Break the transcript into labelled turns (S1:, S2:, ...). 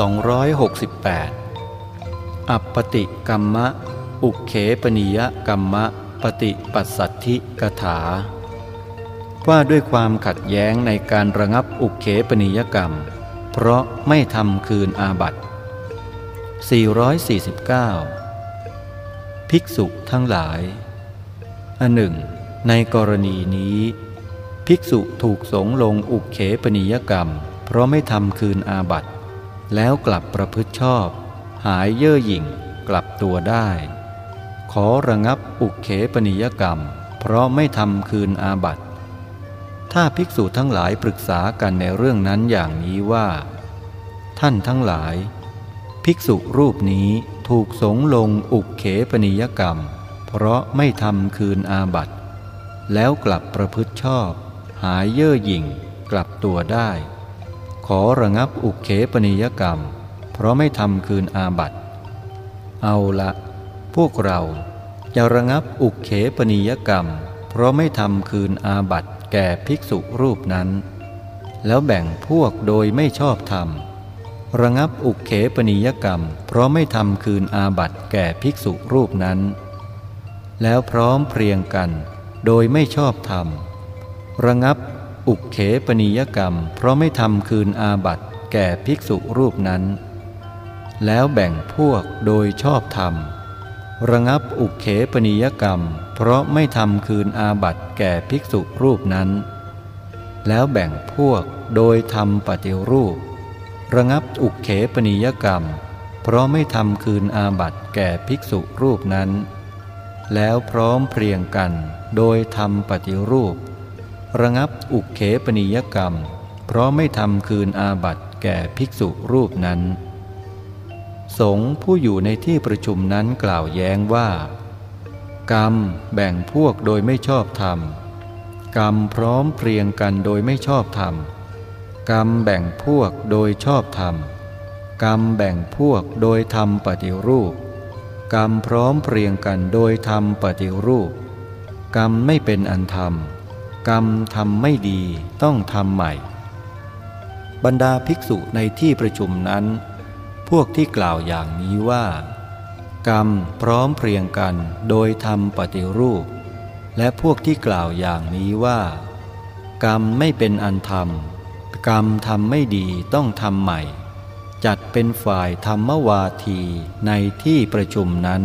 S1: 268 อัปปติกรรมะ อุเขปนิยกรรมะ ปฏิปัสสัทธิกถา ว่าด้วยความขัดแย้งในการระงับอุเขปนิยกรรม เพราะไม่ทำคืนอาบัติ 449 ภิกษุทั้งหลาย อันหนึ่ง ในกรณีนี้ ภิกษุถูกสงลงอุเขปนิยกรรม เพราะไม่ทำคืนอาบัติ แล้วกลับประพฤติชอบ หายเย่อหยิ่งกลับตัวได้ ขอระงับอุเขปนิยกรรม เพราะไม่ทำคืนอาบัติถ้าภิกษุทั้งหลายปรึกษากันในเรื่องนั้นอย่างนี้ว่า ท่านทั้งหลาย ภิกษุรูปนี้ถูกสงลงอุเขปนิยกรรม เพราะไม่ทำคืนอาบัติแล้วกลับประพฤติชอบ หายเย่อหยิ่งกลับตัวได้ อระงับอุเขปนิยกรรม เพราะไม่ทำคืนอาบัติ เอาละพวกเราจะระงับอุเขปนิยกรรม เพราะไม่ทำคืนอาบัติแก่ภิกษุรูปนั้น แล้วแบ่งพวกโดยไม่ชอบธรรม ระงับอุเขปนิยกรรม เพราะไม่ทำคืนอาบัติแก่ภิกษุรูปนั้น แล้วพร้อมเพรียงกันโดยไม่ชอบธรรม ระงับ อุเขปนิยกรรม เพราะไม่ทำคืนอาบัติแก่ภิกษุรูปนั้น แล้วแบ่งพวกโดยชอบธรรม ระงับอุเขปนิยกรรม เพราะไม่ทำคืนอาบัติแก่ภิกษุรูปนั้น แล้วแบ่งพวกโดยทำปฏิรูป ระงับอุเขปนิยกรรม เพราะไม่ทำคืนอาบัติแก่ภิกษุรูปนั้น แล้วพร้อมเพรียงกันโดยทำปฏิรูป ระงับอุเขปนิยกรรม เพราะไม่ทำคืนอาบัติแก่ภิกษุรูปนั้น สงฆ์ผู้อยู่ในที่ประชุมนั้นกล่าวแย้งว่า กรรมแบ่งพวกโดยไม่ชอบธรรม กรรมพร้อมเพรียงกันโดยไม่ชอบธรรม กรรมแบ่งพวกโดยชอบธรรม กรรมแบ่งพวกโดยทำปฏิรูป กรรมพร้อมเพรียงกันโดยทำปฏิรูป กรรมไม่เป็นอันธรรม กรรมทำไม่ดีต้องทำใหม่ บรรดาภิกษุในที่ประชุมนั้น พวกที่กล่าวอย่างนี้ว่า กรรมพร้อมเพรียงกันโดยทำปฏิรูป และพวกที่กล่าวอย่างนี้ว่า กรรมไม่เป็นอันธรรม กรรมทำไม่ดีต้องทำใหม่ จัดเป็นฝ่ายธรรมวาทีในที่ประชุมนั้น